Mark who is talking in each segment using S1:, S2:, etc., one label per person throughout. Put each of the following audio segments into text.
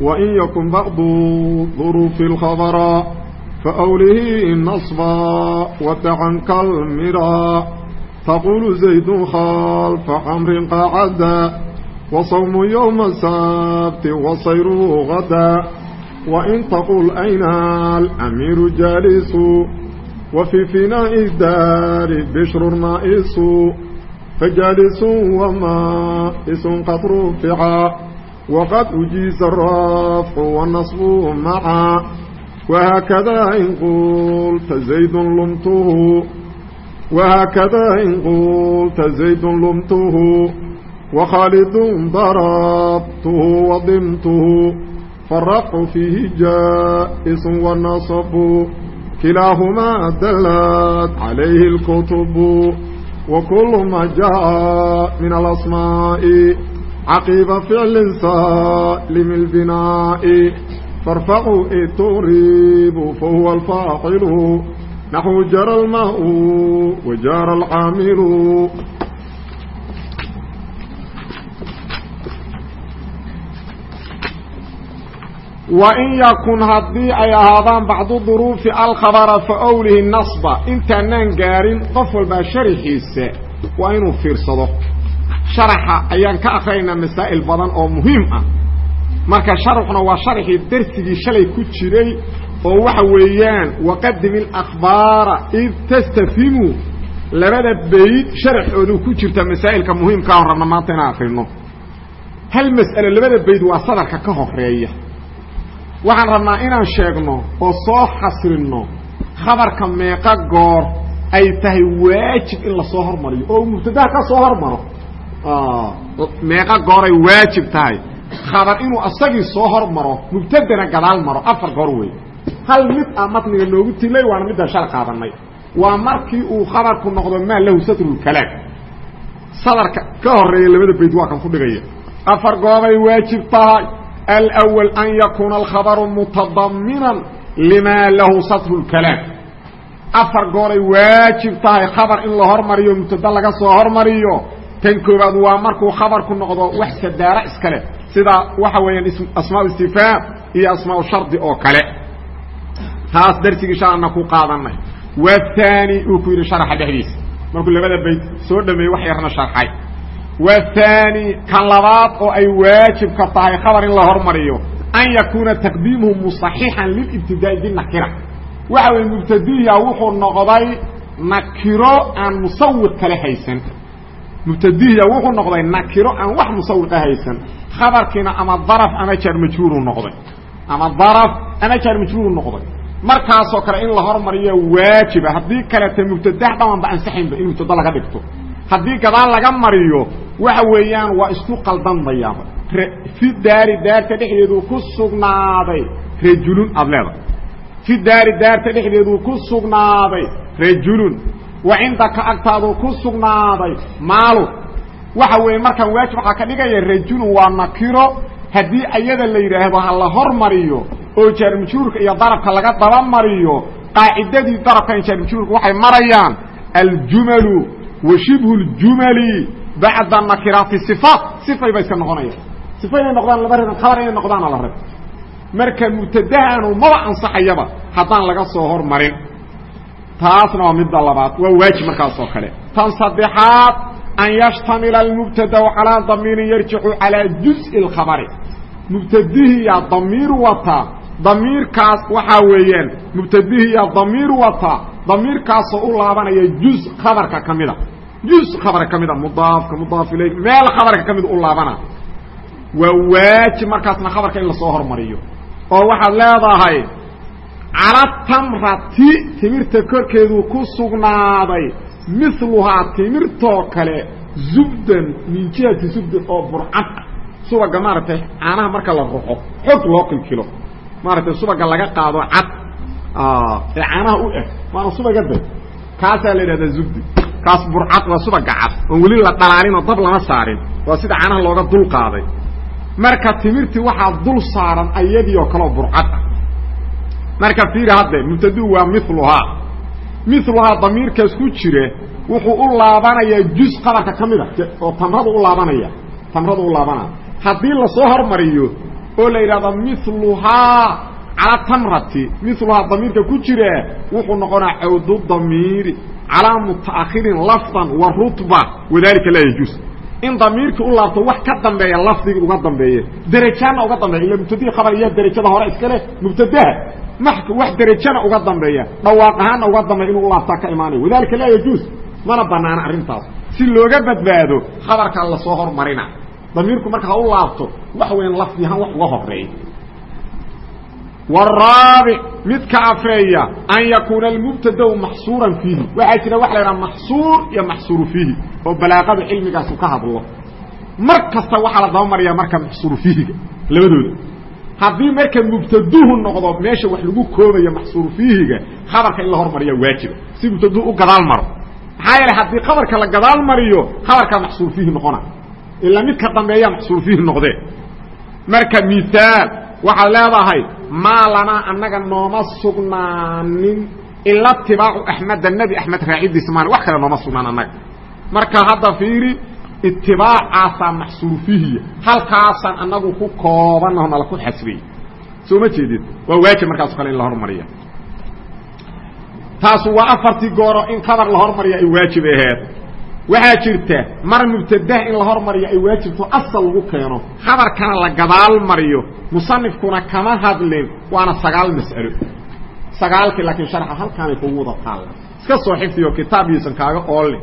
S1: وإن يكن بعض ظروف الخبر فأوله النصبا ودعا كالمرا تقول زيد خلف عمر قعدا وصوم يوم السبت وصيره غدا وإن تقول أين الأمير جالس وفي فناء الدار بشر نائس فجالس ومائس قد رفعا waqad ujiisa arafcu wanasbuhu maca wahaakadaa in qulta zaydun lumtuhu wahaakadaa in qulta zaydun lumtuhu wakhalidun darabtuhu wadimtuhu faarafcu fiihi jaa'isun wanasabu kilaahumaa dalad calayhi اlkutubu wa kulu ma jaa min alasmaa'i caqiiba ficlin saalim اlbinaa'i farfacuu ituriibu fahuwa alfaacilu naxwu jara almaa'u wa jaara alcaamilu wain yakun haddii ay ahaadaan bacdu duruufi alkhabara fa owlihi nasba intaanaan gaarin qof walbaa sharaxiisa waa inuu fiirsado sharaxa ayaan ka akraynaa masaa'il badan oo muhiim ah. Marka sharxuna waa sharxii darsigii shalay ku jiray oo waxa weeyaan waqadim اlakbaara id tastafhimu labada bayd sharaxoodu ku jirta masaa'ilka muhiimkaa ah rabna maanta inaan akrino hal mas'alo labada bayd waa sadarka ka horreeya waxaan rabnaa inaan sheegno oo soo xasrinno khabarka meeqa goor ay tahay waajib in la soo hormariyo oo mubtadaha ka soo hormaro meeqa goor ay waajib tahay. Khabar inuu asagii soo hormaro mubtadana gadaal maro afar goor wey hal mid ah matniga noogu tilay waana midaan shal qaadanay waa markii uu khabarku noqdo maa lahu sadrulkalaam sadarka ka horreeya labada bayd waa kan ku dhigaya. Afar goobay waajib tahay. Alأwl an yakuuna alkhabaru mutadaminan limaa lahu sadrulkalaam afar gooray waajib tahay. Khabar in la hormariyo mubtada laga soo hormariyo tan koobaad waa markuu khabarku noqdo wax sadaara iskale. Sida waxa weeyaan asmaa istifhaam iyo asmaa shardi oo kale. Taas darsigii shaana ku qaadanay. Wathani uu ku yidhi sharaxa dhexdiisa. Markuu labada bayt soo dhameeyey wax yarna sharxay. Wathani kan labaad oo ay waajibka tahay khabar in la hormariyo an yakuuna taqdiimuhu musaxixan lilibtidaa'i binakira waxa weye mubtadiya wuxuu noqday nakiro aan musawiq kale haysan mubtadiya wuxuu noqday nakiro aan wax musawiqa haysan khabarkiina ama daraf ama jaar majhuuru noqday. Ama daraf ama jaar majhuuru noqday. Markaasoo kale in la hormariyo waajiba haddii kaleete mubtadax dhamanba ansaxaynba in mubtada laga dhigto. Haddii gadaal laga mariyo waxa weeyaan waa isku qaldandayaaba fi daari daarta dhexdeeduu ku sugnaaday rajulun aada leedahay. Fi daari daarta dhexdeeduu ku sugnaaday rajulun wa cindaka agtaaduu ku sugnaaday maalu. Waxa weeye markaan waajib waxaa ka dhigaya rajulun waa nakiro. Haddii ayada la yidhaahdo ha la hormariyo oo jaarmajhuurka iyo darabka laga dabamariyo qaacidadii darabkan jaarmajhuurka waxay marayaan aljumalu wa shibhu ljumali bacda nakiraati sifaat. Sifay ba iska noqonaya sifa inay noqdaan laba reban khabar inay noqdaana la rab marka mubtadahaanu maba ansaxayaba haddaan laga soo hormarin taasna waa midda labaad waa waajib markaas oo kale. Tan saddexaad an yashtamila almubtada calaa damiirin yarjicu calaa juz'i اlkhabari mubtadihiyaa damiir wataa damiirkaas waxaa weeyaan mubtadihiyaa damiir wataa damiirkaasoo u laabanaya juz khabarka ka mida. Juz khabarka ka mida mudaafka mudaaf ilayh meel khabarka ka mida u laabana. Waa waajib markaasna khabarka in la soo hormariyo. Oo waxaad leedahay cala tamrati timirta korkeedu ku sugnaaday miluhaa timirtoo kale zubdan min jihati zubdan oo burcad ah subaga maaragtay caanaha marka la ruxo xog loo kilkilo maaragtay subaga laga qaado cad ee caanaha u eg waana subaga de kaasaa la yidhahdaa zubdi kaas burcad waa subaga cad. Oon weli la dhalaalin oo dab lama saarin. Waa sida caanaha looga dul qaaday. Marka timirtii waxaa dul saaran ayadii oo kaleo burcad ah marka fiiri hadde mubtadu waa miluhaa miluhaa damiirkaas ku jira wuxuu u laabanayaa juz qabarka ka oo tamradu u laabanaya tamradu u laabanaya. Haddii la soo hormariyo oo la yidhahdo miluhaa cala tamrati miluhaa damiirka ku jira wuxuu noqonaa cawdu damiiri calaa muta'akhirin lafdan wa rutba wadalika laa yajuus in damiirkii u laabto wax ka dambeeya lafdigii uga dambeeye. Derajaana uga dambeeya. Ila mubtadii khabar iyo derajada hore iska leh mubtadaha. Wax derajana uga dambeeya? Dhawaaq ahaanna uga dambeeya inuu ulaabtaa ka imaanayo wadalika laa yajuus mana banaana arrintaas. Si looga badbaado khabarkaa la soo hormarina. Damiirku marka ha u laabto wax weyn lafdi ahaan wax uga horreeya waraabic midka afreeya an yakuuna almubtadau maxsuuran fiihi waxaa jira waxa la yidhaha maxsuur iyo maxsuuru fiihi oo balaaqada cilmigaasu ka hadlo mar kasta waxaa la dabamariyaa marka maxsuuru fiihiga labadooda haddii marka mubtaduhu noqdo meesha wax lagu koobayo maxsuuru fiihiga khabarka in la hormariya waajiba si mubtaduhu u gadaal maro maxaa yeele haddii khabarka la gadaal mariyo khabarkaa maxsuur fiihi noqona ilaa midka dambeeya maxsuur fiihi noqdee marka miaal waxaad leedahay maa lanaa annaga nooma sugnaanin ila itibaacu axmeda nebi axmed raacidiisa maan wax kale nooma sugnaan annaga. Marka hadda fiiri itibaacaasaa maxsuur fiihiya halkaasaan annagu ku koobanaho nala ku xasriyey soo ma jeedid waa waajib markaaso kale in la hormariya taasu waa afartii gooro in kabar la hormariya ay waajib aheed waxaa jirta mar mubtadaha in la hormariyo ay waajibto asal lagu keeno. Khabarkana la gadaal mariyo. Musanifkuna kama hadlin waana sagaal mas'alo. Sagaalkii laakiin sharxa halkaanay kugu wada taalla iska soo xifdiyo kitaabgiisan kaaga oolin.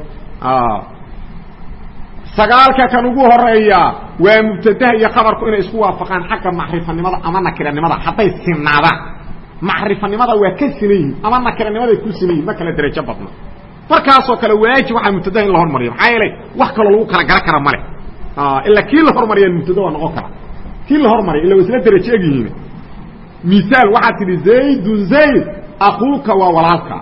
S1: Sagaalka kan ugu horreeya waa mubtadaha iyo khabarku inay isku waafaqaan xagga macrifanimada ama nakiranimada hadday sinaadaan macrifanimada waa ka sinan yihiin ama nakiranimaday ku sinan yihiin ma kala derajo badna markaasoo kale waajib waxaa mubtadaha in la hormariyo. Maxaa yeelay wax kaloo lagu kala gara kara male ilaa kii la hormariya mubtada waa noqon kara. Kii la hormariya illa wa isla derajo egyihiin miaal waxaad tidhi zaydun zayd akuuka waa walaalka.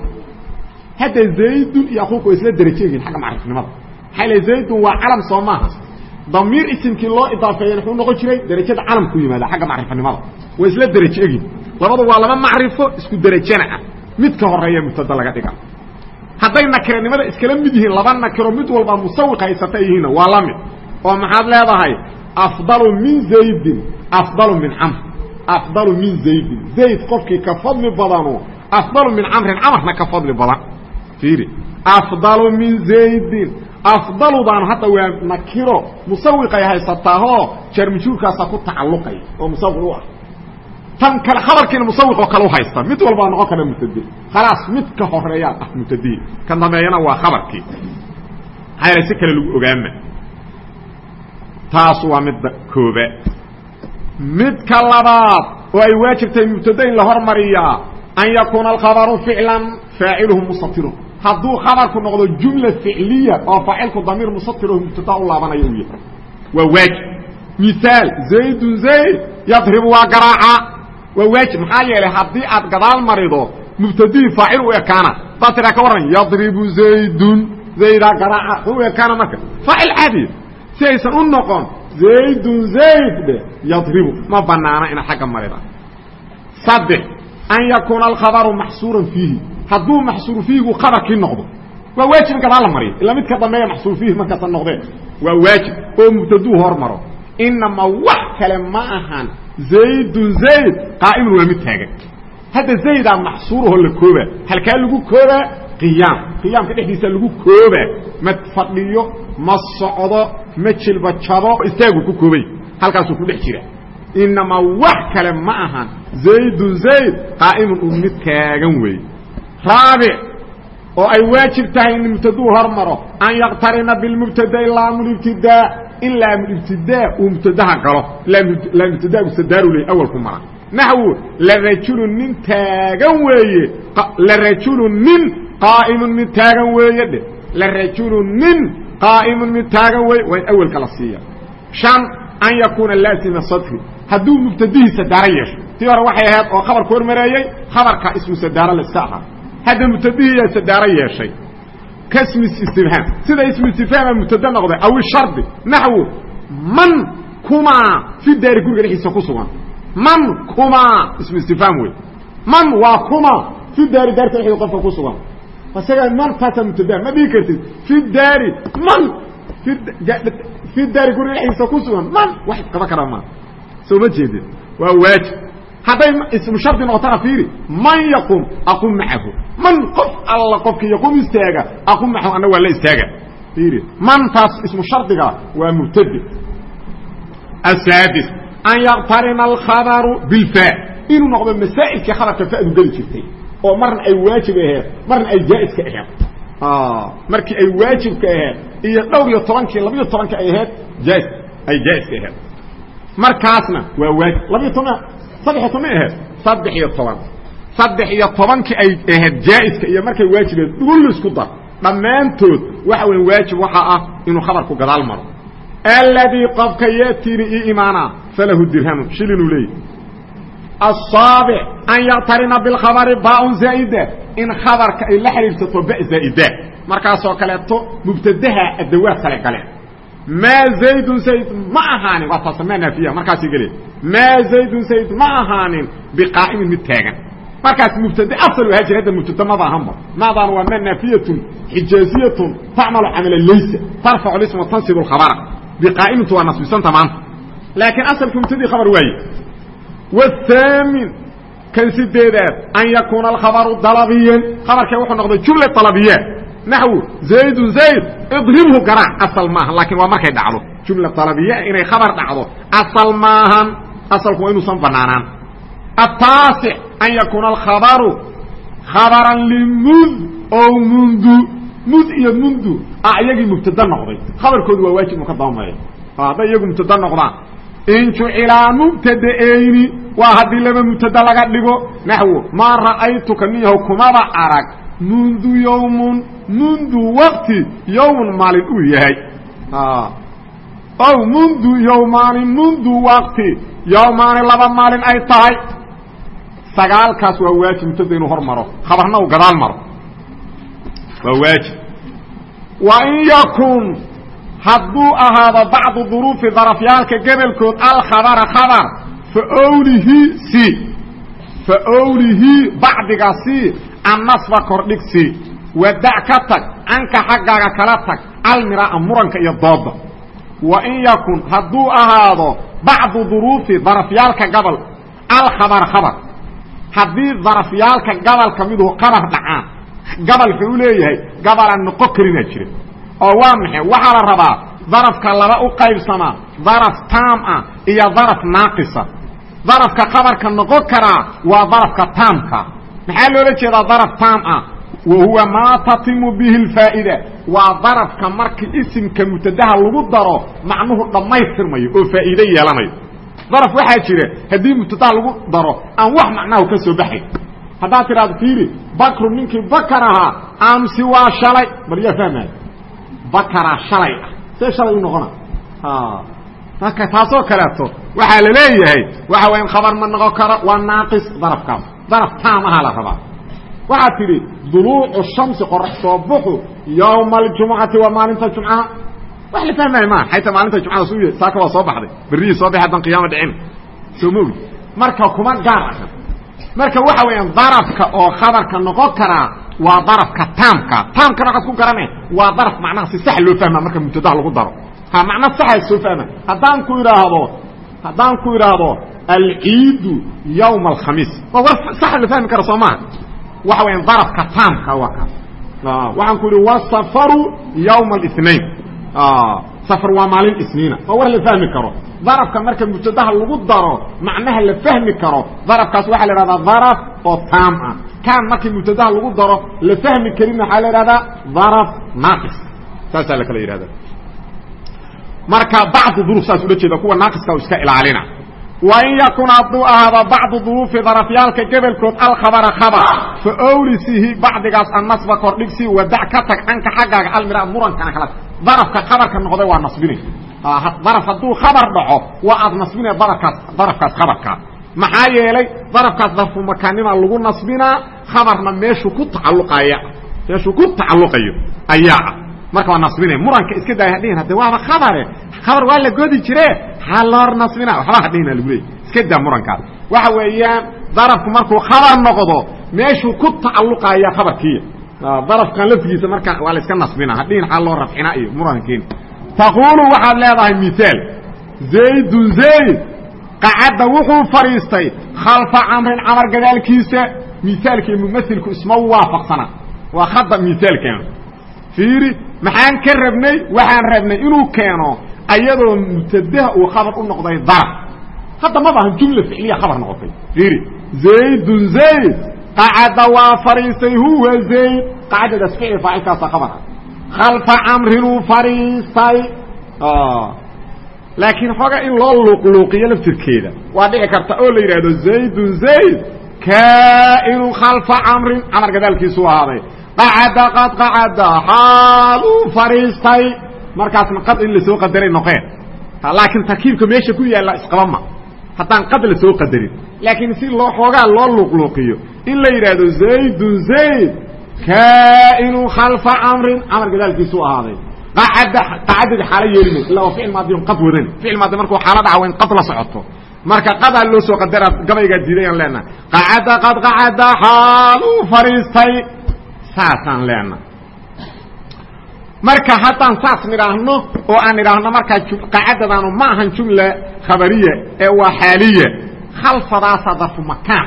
S1: Hadda zaydun iyo akuuka waa isla derajo egyihin xagga macrifanimada maxaa le zaydun waa calam soo maaha damiir isimkii loo idaafeeyan wuxuu noqon jiray derajada calam ku yimaada xagga macrifanimada waa isla derajo egin labadu waa laba macrifo isku derajana ah. Mid ka horreeya mubtada laga dhiga hadday nakiranimada iskala mid yihiin laba nakiro mid walba musawiq haysata yihiinna waa la mid. oo maxaad leedahay afdalu min zaydin afdalu min camr. afdalu min zaydin. zayd qofkii ka fadli badanu afdalu min camrin camarna ka fadli badan. Fiiri. afdalu min zaydin. afdaludan hadda waa nakiro musawiqay haysataahoo jarmjuurkaasa ku tacalluqaya oo musawiq u ah tan kale khabarkiina musawiq oo kale u haysta mid walbaa noqon kara mubtade khalaas mid ka horeeyaa ah mubtadii kan dambeeyana waa khabarkii. Maxaa si kale lagu ogaama. Taas waa midda koobaad midka labaad oo ay waajibtahay mubtada in la hormariyaa an yakuuna alkhabaru ficlan faaciluhu musatirun. Hadduu khabarku noqdo jumla ficliya oo faacilku damiir musatiro mubtada u laabanayo uu yahay. Waa waajib. Miaal zaydun zayd yadribu waa garaaca waa waajib. Maxaa yeelay haddii aad gadaal marido mubtadihii faacil u ekaana tiraa ka warran yadribu zaydun. Zaydaa garaaca u ekaana marka. Faacil caadiya si aysan noqon zaydun zayd yadribu. Ma banaana inaad xagga marida. Saddex an yakuuna alkhabaru maxsuuran fiihi. Hadduu maxsuur fiihigu khabarkii noqdo waa waajib gadaal la mariyo. Ila mid ka dambeeya maxsuur fiihi markaasa noqdeen. Waa waajib. Oo mubtaduu hormaro inama wax kale ma ahan zaydun zayd qaa'imun waa mid taagan hadda zaydaa maxsuuraho la kooba halkaa lagu koobaa qiyaam qiyaamka dhexdiisa lagu koobaa ma fadhiyo ma socdo ma jilba jabo ku koobay halkaasuu ku dhex jira inamaa wax kale ma ahan zaydun zayd qaa'imun uu mid taagan weeye raabic oo ay waajib tahay in mubtaduu hormaro an yaqtarina bilmubtada'i laamulibtidaa in laamulibtidaa uu mubtadaha galo. Laamubtadaagu sadaaru ley awalku mara. Naxwu larajulu nin taagan weeye larajulu nin qaa'imun mid taagan weeye dhe larajulu nin qaa'imun mid taagan weeye waa in awelka la siiya shan an yakuuna laasima sadri. Hadduu mubtadihiisa daara yeesho. Tii hore waxay ahayd oo khabarku hormareeyey khabarka ismu sadaaro layska ahaa. Hadda mubtadihiyaa sadaaro yeeshay kasmi istifhaam sida ismu istifhaama mubtada noqday awi shardi naxwu man kumaa fi daari guriga dhexdiisa ku sugan. Man kumaa ismu istifhaam wey. Man waa kuma fi daari daarta dhexdeeda qofka ku sugan. Isaga mantaasa mubtada ma dhihi kartid. Fi daari man fi daari guriga dhexdiisa ku sugan man wax qaba karaa maa soo ma jeedin waa waajib. Hadday ismu shardi noqotana fiiri man yaqum aqum macahu man qof alla qofkii yaqum istaaga aqum macahu anna waa la istaaga. Mantaas ismu shardiga waa mubtadi. Asaadis an yaqtarina alkhabaru bilfa. Inuu noqdo masaa'ilkii khabarka fadu geli jirtay oo marna ay waajib aheed marna ay jaa-iska aheed markii ay waajibka aheed iyo dhowr iyo tobankii labiyo tobankii ay aheyd jaa ay jaa-iska aheed markaasna waa waajib. Labiyo toban saddexiyo toban aheyd saddex iyo toban saddex iyo tobankii ay ahayd jaa'iska iyo markay waajibeed dhullisku dar dhammaantood waxa weya waajib waxaa ah inuu khabarku gadaal maro. Aladii qofka yatiini ii imaana falahu dirhamu shilinuu leeyahy asaabic an yaqtarina bilkhabari baaun zaa'ida in khabarka ay la xidhiirsato ba zaa'ida. Markaasoo kaleeto mubtadaha addawaad kale galeen maa zaydun zayd ma ahaanin waa taasmaa naafiya markaasay galeen. Maa zaydun zayd ma ahaanin biqaa'imin mid taagan markaas mubtade asal waa jir hadda mubtada mada ahanba madan waa ma naafiyatun xijaaziyatun tacmalu camala laysa tarfacu isma watansibu lkhabara. Di qaa'imintu waa nasbisanta maanta. Laakiin asalkii mubtadii khabar waaye. Wathaamin kan sideedaad an yakuuna alkhabaru dalabiyan. Khabarkee wuxuu noqday jumla dalabiya naxwu zaydun zayd idribhu garaac asal maahan. Laakiin waa markay dhacdo. Jumla dalabiya inay khabar dhacdo asal maahan. Asalku waa inuusan banaanaan ataasic an yakuuna alkhabaru khabaran limud ow mundu mud iyo mundu ah iyagii mubtada noqday khabarkoodu waa waajib inu ka dabamayo hadday iyagu mubtada noqdaan in jucilaa mubtada'ayni waa haddii laba mubtada laga dhigo naxwo maa ra'aytuka niyahow kumaba arag mundu yowmun mundu waqti yowmun maalin uu yahay ow mundu yowmaani mundu waqti yowmaani laba maalin ay tahay sagaalkaas waa waajib mubtada inuu hor maro khabarna uu gadaal maro. Waa waajib. Wa in yakun hadduu ahaado bacdu duruufi darafyaalka gebelkood alkhabara khabar faowlihi si. Faowlihi bacdiga si annasba kordhig si. Wadac ka tag canka xaggaaga kala tag almiraa muranka iyo dooda wa in yakun hadduu ahaado bacdu duruufi darafyaalka gabal alkhabar khabar haddii darafyaalka gabalka miduu khabar dhacaan gabal wuxuu leeyahay gabalaan noqon karinaa jira. Oo waa maxay? Waxaa la rabaa darafka laba u qaybsamaa daraf taam ah iyo daraf naaqisa darafka khabarka noqon karaa waa darafka taamka. Maxaa loola jeedaa daraf taam ah? Wa huwa maa tatimu bihi lfaa'ida waa darafka markii isimka mubtadaha lagu daro macnuhu dhammaystirmayo oo faa'iide yeelanayo daraf waxaa jira haddii mubtadaha lagu daro aan wax macnahu ka soo baxayn haddaad tidhahdo fiiri bakru ninkii bakar ahaa amsi waa shalay. Bal yaa fahmaya bakaraa shalay ah. See shalay u noqona. Marka taasoo kaleeto waxaa la leeyahay waxa waya khabar ma noqon karo waa naaqis darafkaas. Daraf taam ahaa la rabaa. Waxaad tidhi duluucu shamsi qorax soo buxu yowma aljumucati waa maalinta jumcaha wax la fahmaya maa xayta maalinta jumcada su saaka waa soo baxday. Berrihii soo baxay haddaan qiyaama dhicin. Soo ma ogi marka kuma gaar aha marka waxa weeyaan darafka oo khabarka noqon karaa waa darafka taamka. Taamkana waxaad ku garane waa daraf macnaha si sax loo fahma marka mubtadaha lagu daro. Ha macna saxa soo fahma haddaan ku idhaahdo haddaan ku idhaahdo alciidu yowma alkhamiis waa war sax la fahmi kara soo maha waxa weeyaan darafka taamka waa kaas waxaan ku idhi wasafaru yowma alithnain safar waa maalin isniina waa war la fahmi karo darafka marka mubtadaha lagu daro macnaha la fahmi karo darafkaas waxaa la ihahdaa daraf oo taam ah kaan markii mubtadaha lagu daro la fahmi karin waxaa la ihahdaa daraf naaqis saasaa la kala yihahda marka bacdu duruuf saas ula jeeda kuwa naaqiska iska ilaalina wa in yakun hadduu ahaado bacdu duruufi darafyaalka gebelkood alkhabara khabar fa owlisihi bacdigaas annasba kordhigsi wadac ka tag canka xaggaaga almira murankana kala darafka khabarka noqday waa nasbinay. Daraf hadduu khabar dhaco waa aad nasbinaya darafkaas darafkaas khabarkaa maxaa yeelay darafkaas darfu makaanimaa lagu nasbinaa khabarna meeshuu ku tacalluqaya meeshuu ku tacalluqayo ayaa ah. Marka waa nasbinay. Muranka iska daaya hadhihin hadde waaba khabare khabar waa la godi jire ha loor nasbina waxba hadhihina lagu leeyay iska daa murankaas. Waxa weeyaan darafku markuu khabar noqdo meeshuu ku tacalluqaya khabarkiiya darafkan laftigiisa marka waa la iska nasbina hadhihin xaa loo rafcina iyo murankeeni taquulu waxaad leedahay miaal zaydun zayd qacadda wuxuu fadhiistay khalfa camrin camar gadaalkiisa. Miaalkii mumailku isma waafaqsana. Waa khada miaalkeena fiiri maxaan ka rabnay? Waxaan rabnay inuu keeno ayadoo mubtadaha uu khabar u noqday daraf. Hadda ma baahan jumla ficliya khabar noqotay. Fiiri zaydun zayd qacadda waa fadhiistay huwa zayd qacadadaas ficli faacilkaasa khabar ah khalfa camrinuu fadhiistay laakiin xooga in loo luuqluuqiyo laftirkeeda waa dhici karta oo la yidhaahdo zaydun zayd kaa'inu khalfa camrin camar gadaalkiisu ahaaday qacada qad qacada xaaluu fadhiistay markaasna qad in la soo qadaray noqeen laakiin tarkiibka meesha ku yaalla isqaba ma haddaan qad la soo qadarin laakiin si loo xoogaa loo luuqluuqiyo in la yidhaahdo zaydun zayd kaa'inu khalfa camrin camar gadaalkiisu ahaaday qacadadi xaalo yeelima illa waa ficil maadiyon qad wadan ficil maadi markuu xaalo dhaca waa in qad la socoto marka qadaa loo soo qadara gabaygaa diidayaan leenaha qacada qad qacada xaaluu fadhiistay saasaan leenaha marka haddaan saas nidhaahno oo aan nidhaahno markaa qacadadaanu ma ahan jumla khabariya ee waa xaaliya khalfadaasaa darfu makaan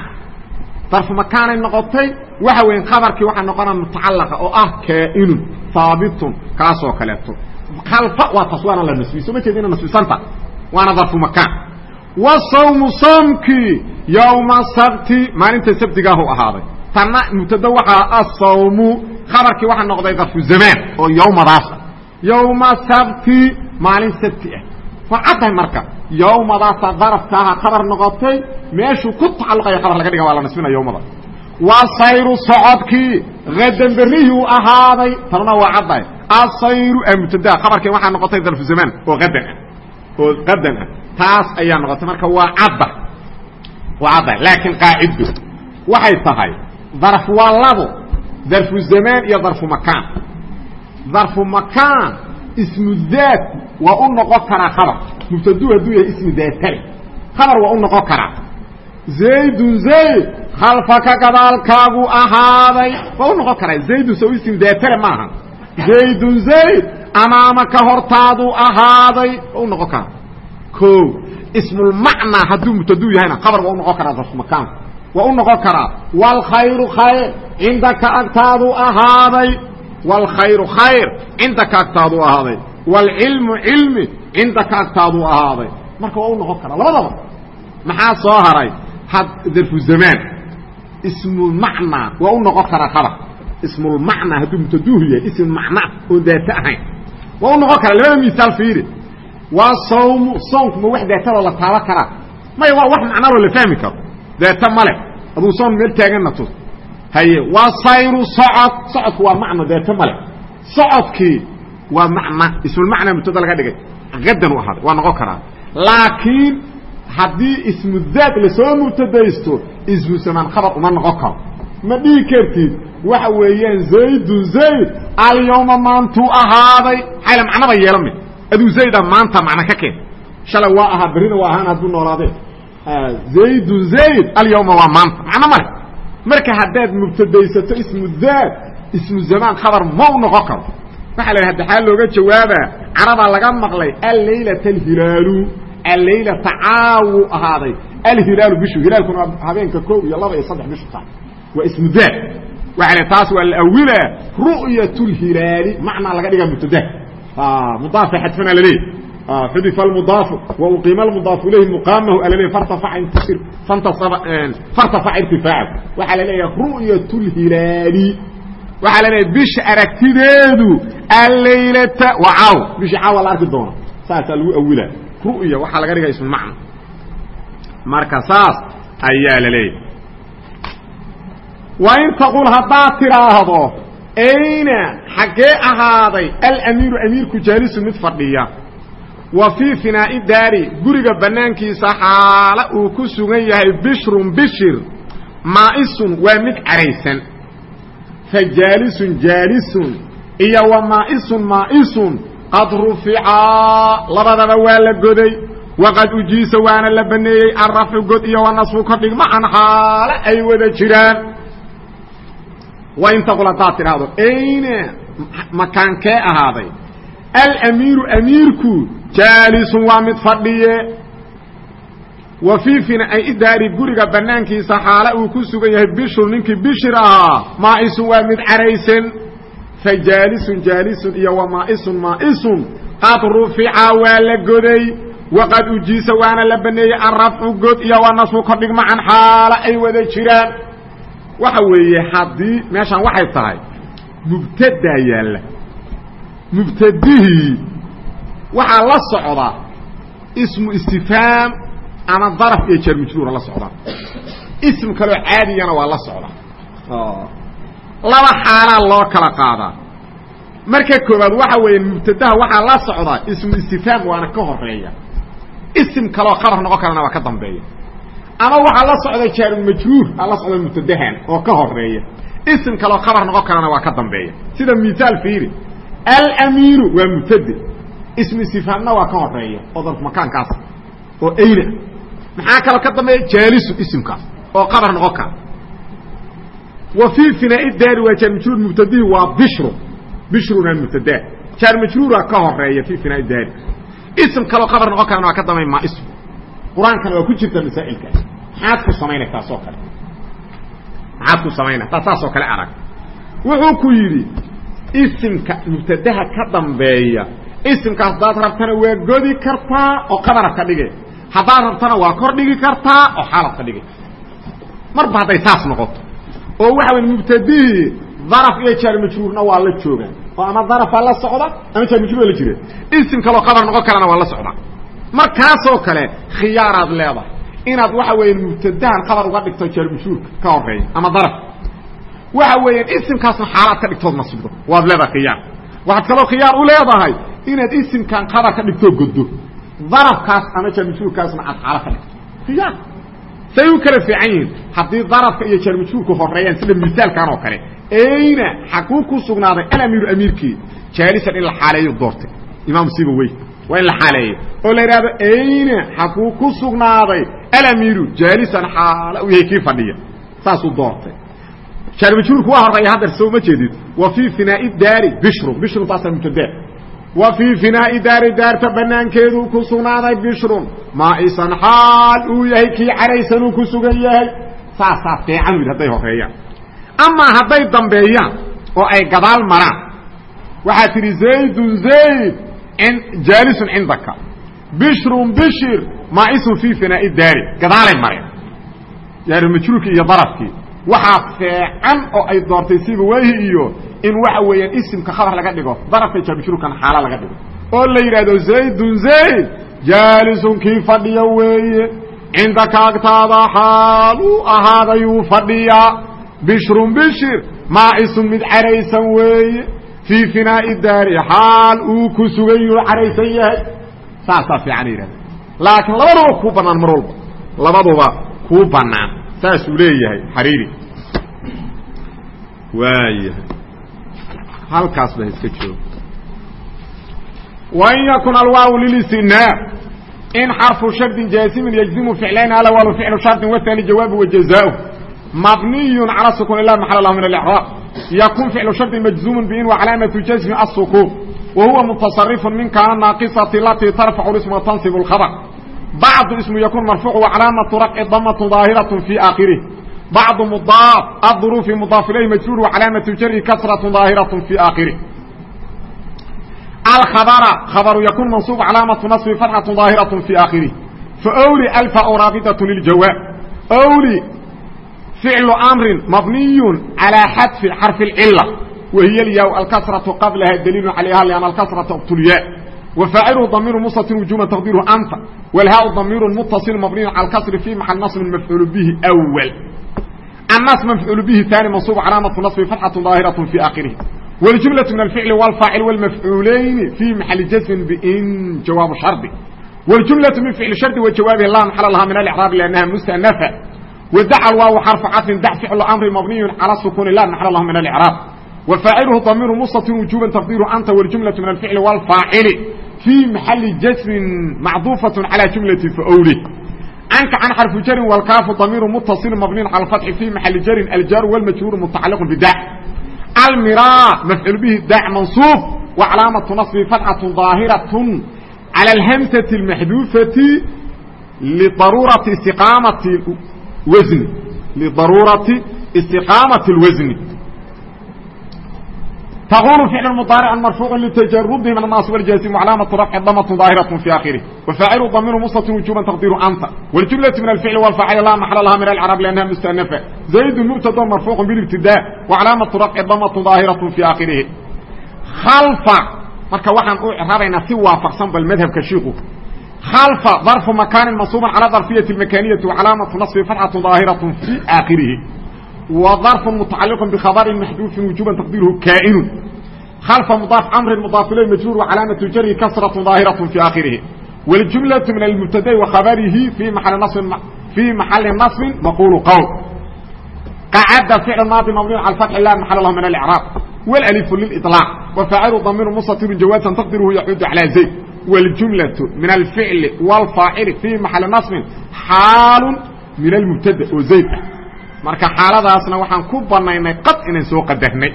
S1: darfu makaanay noqotay waxa weya khabarkii waxaa noqona mutacalaqa oo ah kaa'inun haabitun kaasoo kaleeto. Kalfa waa taas waana la nasbiy soo ma jeed ina nasbisanta? Waana darfu makaan wasawmu soomkii yowma sabti maalinta sabtigaahu ahaaday. Tanna mubtado waxaa asawmu khabarkii waxaa noqday darfu zamaan oo yowmadaasa yowma sabti maalin sabti ah. Waa caddahay marka yowmadaasa darafkaaha khabar noqotay meeshuu ku tacalluqaya khabar laga dhiga waa la nasbina yowmada. Waa sayru socodkii hadan berriyuu ahaaday tanuna waa caddahay asayru mubtada khabarkii waxaa noqotay darfu zamaan oo adan ah. Oo qadan ah. Taas ayaa noqotay marka waa cadda waa caddahay laakiin qaaciddu waxay tahay darf waa labo darfu zamaan iyo darfu makaan. Darfu makaan ismu daat waa u noqon karaa khabar. Mubtadu hadduu yahay ismu daatale khabar waa u noqon karaa. Zaydun zayd khalfaka gadaalkaagu ahaaday. Waa u noqon karaa. Zaydun so ismu daatale maaha zaydun zayd amaamaka hortaadu ahaaday. Waa u noqon karaa. O ismulmacnaa hadduu mubtaduu yahayna khabar waa u noqon karaa darfu makaan waa u noqon karaa wlkhayru khayr cindaka agtaadu ahaaday wlkhayru khayr cindaka agtaadu ahaaday wlcilmu cilmi cindaka agtaadu ahaaday marka waa u noqon karaa labadaba maxaa soo haray darfu zamaan ismulmacnaa waa u noqon karaa khabar ismulmacnaa hadduu mubtaduuhu yahay ism macnaa oon daata ahayn waa u noqon karaa labada misaal fiiri waa sawmu soonku ma wax daatadoo la taaba karaa maya waa wax macnaloo la fahmi karo daata male aduu soon meel taaganna tus haye waa sayru socod socodku waa macno daata male socodkii waa macna ismulmacnaa mubtada laga dhigay qadan u ahaaday waa noqon karaa laakiin haddii ismu daad la soo mubtadaysto ismu samaan khabar uma noqon karo ma dhihi kartid waxa weeyaan zaydun zayd alyawma maantuu ahaaday xayla macnaba yeelan mid aduu zayda maanta macna ka keen shalay waa ahaa berrina waa ahaan hadduu noolaadee zaydun zayd alyawma waa maanta macno male marka haddaad mubtadaysato ismu daad ismu zamaan khabar ma u noqon karo. Waxaa la yidhahda xaa looga jawaabaa? Carabaa laga maqlay allaylata alhilaalu allaylata caawu ahaaday. Alhilaalu bishu hilaalkuna waa habeenka koob iyo laba iyo saddex bishu tahay. Waa ismu daad waxa la taas waa la ru'yat lhilaali macnaa laga dhigaa mubtada. Mudaafa xadfana laleeyahy xudifa almudaafu wa uqiima almudaafu ilayhi muqaamahu alaleeyahy fartafaca intasir fantasaba fartafaca irtifaacahu waxaa la leeyahay ru'yat lhilaali waxaa la leeyahay bisha aragtideedu allaylata wa caaw bisha caawa la arki doona saasaa lagu awilaa ru'ya waxaa laga dhigaa ismu macna. Marka saas ayaa la leeyahay. Wa in taqul haddaad tidhaahdo ayna xaggee ahaaday alamiiru amiirku jaalisu mid fadhiya wa fii finaa'i daari guriga bannaankiisa xaala uu ku sugan yahay bishrun bishir maa'isun waa mid caraysan. Fa jaalisun jaalisun iyo wa maa'isun maa'isun qad ruficaa labadaba waa la goday. Waqad ujiisa waana la baneeyey alrafcu god iyo wanasfu kordhig macan xaale ay wada jiraan. Wa in taqul haddaad tidhaahdo ayne makaankee ahaaday alamiiru amiirku jaalisun waa mid fadhiye wa fii finaa'i daari guriga bannaankiisa xaale uu ku sugan yahay bishru ninkii bishir ahaa maa'isun waa mid caraysan fa jaalisun iyo wa maa'isun maa'isun qad rufica waa la goday waqad ujiisa waana la baneeyey alrafcu god iyo wanasfu kordhig macan xaalo ay wada jiraan waxa weeye haddii meeshaan waxay tahay mubtadaa yaalla mubtadihii waxaa la socda ismu istifhaam ama daraf iyo jarmujruura la socda. Ism kaloo caadigana waa la socda. Laba xaalaa loo kala qaadaa. Marka koobaad waxa weeye mubtadaha waxaa la socda ismu istifhaam waana ka horreeya ism kaloo qabar noqon karana waa ka dambeeya. Ama waxaa la socda jaarumajruur aa la socda mubtadahan oo ka horreeya ism kaloo qabar noqon karana waa ka dambeeya. Sida misaal fiiri alamiiru waa mubtade ismu istifhaamna waa ka horreeya oo darf makaankaas oo ayna maxaa kaloo ka dambeeya? Jaalisu ismkaas oo qabar noqon kara. Wa fii finaa'i daari waa jaarmajruur mubtadihi waa bishru. Bishruna mubtada. Jaarmajruura ka horreeya fii finaa'i daari ism kaloo qabar noqon karana waa ka dambeeya maa ism. Qur'aankana waa ku jirta masaa'ilka. Maxaad ku samaynay taasoo kale. Maxaad ku samaynay taa saasoo kale arag. Wuxuu ku yidhi isimka mubtadaha ka dambeeya. Isimka haddaad rabtana waa godi kartaa oo qabarad ka dhigay. Haddaad rabtana waa kor dhigi kartaa oo xaalad ka dhigay. Marba hadday saas noqoto. Oo waxa wey mubtadihii daraf iyo jaarmajruurna waa la joogaan oo ama darafaa la socda ama jaarmajruur la jira isim kaloo qabar noqon karana waa la socda. Markaasoo kale khiyaaraad leedahay. Inaad waxa weeye mubtadahan qabar uga dhigto jaarmajruurka ka horreeya ama daraf waxa weeyaan isimkaasna xaalaad ka dhigtood nasbido waad leedahay khiyaar. Waxaad kaloo khiyaar u leedahay inaad isimkan qabar ka dhigtoo goddo. Darafkaas ama jaarmajruurkaasna aad xaalo ka dhigto khiyaar. Say u kala fiican yihiin haddii darafka iyo jaarmajruurka horeeyaan sida misaalkan oo kale ayna xakuu ku sugnaaday alamiiru amiirkii jaalisan in la xaaleeyo doortay. Imaam siba wey waa in la xaaleeyo oo la yidhahdo ayna xakuu ku sugnaaday alamiiru jaalisan xaala u yahay kii fadhiya. Saasuu doortay jaarmajruurku waa horreeya haddeer soo ma jeedid wa fii finaa'i daari bishru bishru taasaa mubtadaa wa fii finaa'i daari daarta banaankeeduu ku sugnaaday bishrun. Maa'isan xaal uu yahay kii caraysanuu ku sugan yahay. Saasaa fiican yidhi hadday horeeyaan amaa hadday dambeeyaan oo ay gadaal maraan waxaa tidhi zaydun zayd jaalisun cindaka. Bishrun bishir maa'isun fii finaa'i daari gadaalay mareen. Yani majruurkii iyo darafkii waxaa feecan oo ay doortay siba wehi iyo in waxa weeyaan isimka khabar laga dhigo darafka jaarmajruurkana xaala laga dhigo. Oo la yidhahdo zaydun zayd jaalisun kii fadhiya weeye cindaka agtaada xaal uu ahaadayuu fadhiyaa bishrun bishir maa'isun mid caraysan weeye. Fii finaa'i daari xaal uu ku sugan yuu caraysan yahay. Saasaa fiican yidhahda laakiin labaduba kuu bannaan mar walba. Labaduba kuu bannaan saasuu leeyahay xariiri. Waayahay. Halkaas ba iska jooga wain yakun alwaaw lilistinaa in xarfu shardin jaasimin yajzimu ficlayn alawaalu ficlu shardin waani jawaabu wajazaau mabniyun cala sukuun ilah maxal lah min alcraab yakun ficlu shardin majzuumun bin wa calaamatu jasmi wa huwa mutasarifun min kaana naaqisati latii tarfacu isma tansibu lkhabar bacdu ismu yakun marfuuc wacalaamatu rafci damatu daahiraة fii aakhirih bacdu mudaaf aلظuruufi mudaaf ilayh majruur wacalaamatu jari kasraة daahiraة fii aakhirih alkhabra khabru yakun mansuub calaamatu naصbi fatxaة daahiraة fii aakhirih faowli alfa raabidaة liljawaab wli فعل أمر مبني على حدف حرف العلة وهي الياء الكسرة قبلها دليل عليها لأن الكسرة اقتلياء وفاعله ضمير مستتر وجوما تقديره أنت والهاء ضمير متصل مبني على الكسر في محل نصب مفعول به أول النصب مفعول به ثاني منصوب علامة نصب فتحة ظاهرة في آخره wاljumlaة min alficli wاlfaacil wاlmafcuulayni fii maxali jasmin bin jawaabu shardi wاljumlaةu min ficli shardi wa jawaabihi la maxala laha min alcraab lannaha mustanafa wadaca waaw xarfu caطfin dac ficlu amri mabniyu calى sukuni la maxala lahu min alcraab wafaaciluhu damiru mustatir wujuba taqdiru anta wاljumlaةu min alficli wاlfaacili fii maxali jasmin macduufaة calى jumlati faowli canka can xarfu jarin wاlkaafu damiru mutaصil mabniyu calى اfatxi fii maxali jarin aljaaru wاlmajhuuru mutacaliq bidac almiraa mafcuul bihi dac mansuub wa calaamatu naصbi fatxaة ظaahiraة calى اlhamsة اmaxduufati lidaruurati istiqaamati wasni lidaruurati istiqaamati اlwasni تقول فعل مضارع مرفوع لتجرده من الناصب والجازم وعلامة رفع ضمة ظاهرة في آخره وفاعل ضمير مستتر وجوبا تقدير أنت والجملة من الفعل والفاعل لا محل لها من العرب لأنها مستأنفة زيد مبتدا مرفوع بالابتداء وعلامة رفع ضمة ظاهرة في آخره خلف marka waxaan u irabaynaa si waafaqsan bal madhabka shiiku khalfa darfu makaanin mansuuban calaa darfiyati almakaniyati wa calaamatu nasbi fatxatu daahiratu fi aakhirihi وظرف متعلق بخبر محذوف وجوبا تقديره كائن خلف مضاف امر مضاف اليه مجرور وعلامه جره كسره ظاهره في اخره والجمله من المبتدا وخبره في محل نصب في محل نصب مقول قول قعد فعل ماضي مبني على الفتح لا محل له من الاعراب والالف للاطلاق وفاعل ضمير مستتر جوازا تقديره يعود على زيد والجمله من الفعل والفاعل في محل نصب حال من المبتدا وزيد marka xaaladaasna waxaan ku banaynay qad inaan soo qadarnay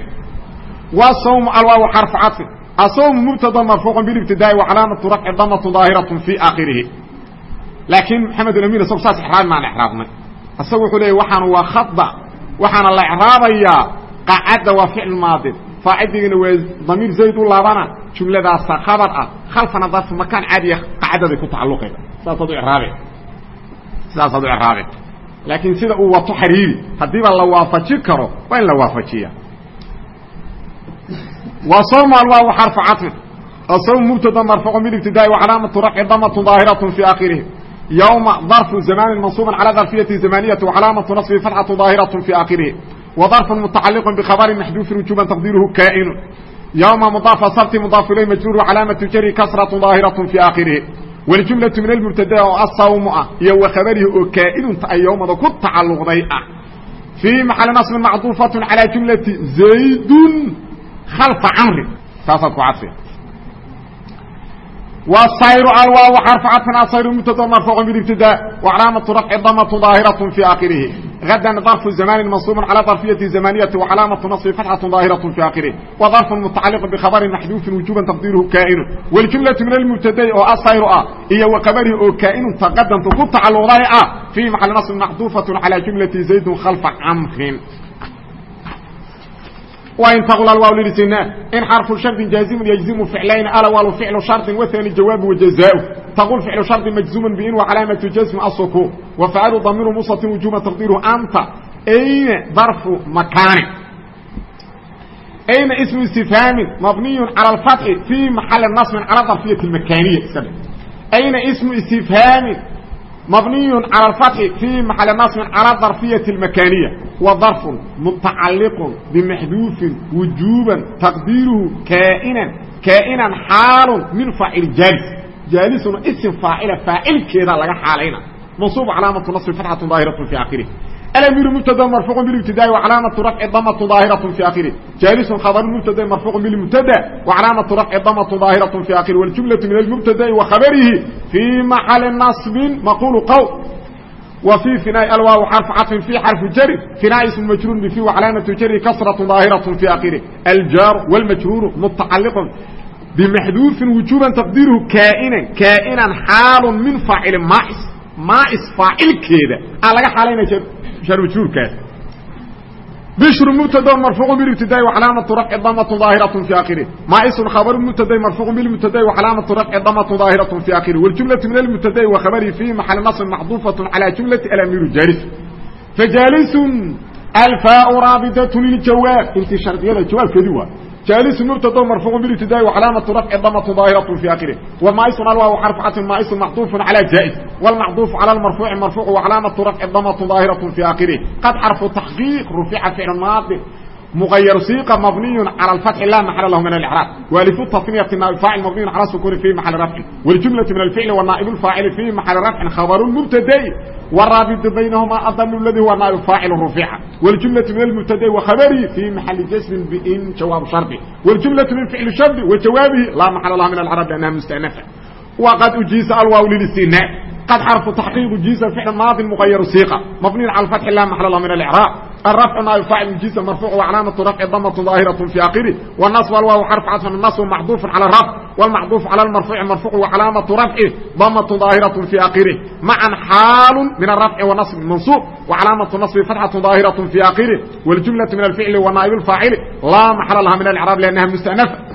S1: waa sawm alwaaw xarfu cadfi asawm mubtada marfuuqan bilibtidaa'i wa calaamatu rafci damatu daahiratun fii aakhirihi. Laakiin maxamed alamin isagu saas ixraab maan ixraabnay isagu wuxuu leeyay waxaan waa khada waxaana la icraabayaa qacadda waa ficil maadin faacidigana waa damiir zayd u laabana. Jumladaasa khabar ah. Khalfana darfu makaan caadiya qacadaday ku tacalluqayda saasaad u iraabe sidaasaad u iraabe laakiin sida uu wato xariiri haddiiba la waafaji karo waa in la waafajiya wa sawm alwaaw xarfu caطfin asawm mubtada marfuucu bilibtidaa'i wa calaamatu rafci damatu daahiraة fi aakhirihi yowma darfu zamanin mansuuban calى darfiyati zamaniyati wa calaamatu naصbi fatxatu daahiraة fi aakhirihi wa darfu mutacaliq bkhabari maxduufin wujuban taqdiruhu kaa'inu yowma mudaafa sabti mudaaf ilay majruur wa calaamatu jari kasraة daahiraة fi aakhirihi wاljumlaةu min almubtada oo asawmu ah iyo wakhabarihi oo kaa'inunta ay yowmada ku tacalluqday ah fii maxali naصbin macduufaة calى jumlati zaydun khalfa camri saasaad ku cadfiya wsayr alwaaw xarfu cadfin asayr mubtada marfuuq biibtidaa wacalaamatu rafci damatu daahiraة fi aakhirihi غدا ظرف زمان منصوب على ظرفية زمانية وعلامة نصب فتحة ظاهرة في آخره وظرف متعلق بخبر محذوف وجوبا تقديره كائن والجملة من المبتدا او الصير هي وخبره او كائن تقدم تقطع الوضع في محل نصب محذوفة على جملة زيد خلف عمر وإن تقل الواو للسناء إن حرف شرط جازم يجزم فعلين الأول فعل شرط والثاني جواب وجزاؤه تقول فعل شرط مجزوم بإن وعلامة جزم السكون وفعل ضمير مصة وجوب تقديره أنت أين ظرف مكان أين اسم استفهام مبني على الفتح في محل النصب على ظرفية المكانية أين اسم استفهام مبني على الفتح في محل نصب على ظرفية المكانية وظرف متعلق بمحذوف وجوبا تقديره كائنا كائنا حال من فاعل جالس جالس اسم فاعل فاعل كذا لغا حالينا منصوب علامة نصب فتحة ظاهرة في آخره الأمير مبتدا مرفوع بالابتداء وعلامة رفع ضمة ظاهرة في آخره جالس خبر مبتدا مرفوع بالمبتدا وعلامة رفع ضمة ظاهرة في آخره والجملة من المبتدا وخبره في محل نصب مقول قول وفي فناء الواو حرف عطف في حرف جر فناء اسم مجرور بفي وعلامة جر كسرة ظاهرة في آخره الجار والمجرور متعلق bmaxduufin wujuuban taqdiiruhu kaainan kaainan xaalun min faacili maais maais faacilkeeda aa laga xaalaynaya sharmajruurkaas bishru mubtado marfuuqun bilibtidaai wacalaamatu rafci damatun daahiratun fi akhirih maaisun khabaru mubtadai marfuuqun bilmubtadai wacalaamatu rafci damatun daahiratun fi akhirih waljumlatu min almubtadai wa khabarihi fii maxali nasrin maxduufatun calaa jumlati alamiru jaalis fajaalisun alfaau raabidatun liljawaab intii shardiyada jawaabkeedii waa جالس مبتدا مرفوع بالابتداء وعلامه رفع ضمه ظاهره في اخره وما اسم الواو حرف عطف ما اسم معطوف على جائز والمعطوف على المرفوع مرفوع وعلامه رفع ضمه ظاهره في اخره قد حرف تحقيق رفع فعل ماضي مغير صيغة مبني على الفتح لا محل له من الإعراب والف التصنية نائب فاعل مبني على السكون في محل رفع والجملة من الفعل والنائب الفاعل في محل رفع خبر مبتدئ والرابط بينهما أظل الذي هو نائب فاعل رفع والجملة من المبتدئ وخبره في محل جسم بإن جواب شرطي والجملة من فعل شرط وجوابه لا محل لها من الإعراب لأنها مستأنفة وقد أجيز الواو للاستئناف قد حرف تحقيق جيز الفعل الماضي المغير الصيغه مبني على الفتح لا محل له من الاعراب الرفع نائب فاعل جيز مرفوع وعلامه رفع ضمه ظاهره في اخره والنصب والواو حرف عطف النصب معطوف على الرفع والمعطوف على المرفوع مرفوع وعلامه رفعه ضمه ظاهره في اخره معا حال من الرفع والنصب منصوب وعلامه النصب فتحه ظاهره في اخره والجمله من الفعل ونائب الفاعل لا محل لها من الاعراب لانها مستأنفه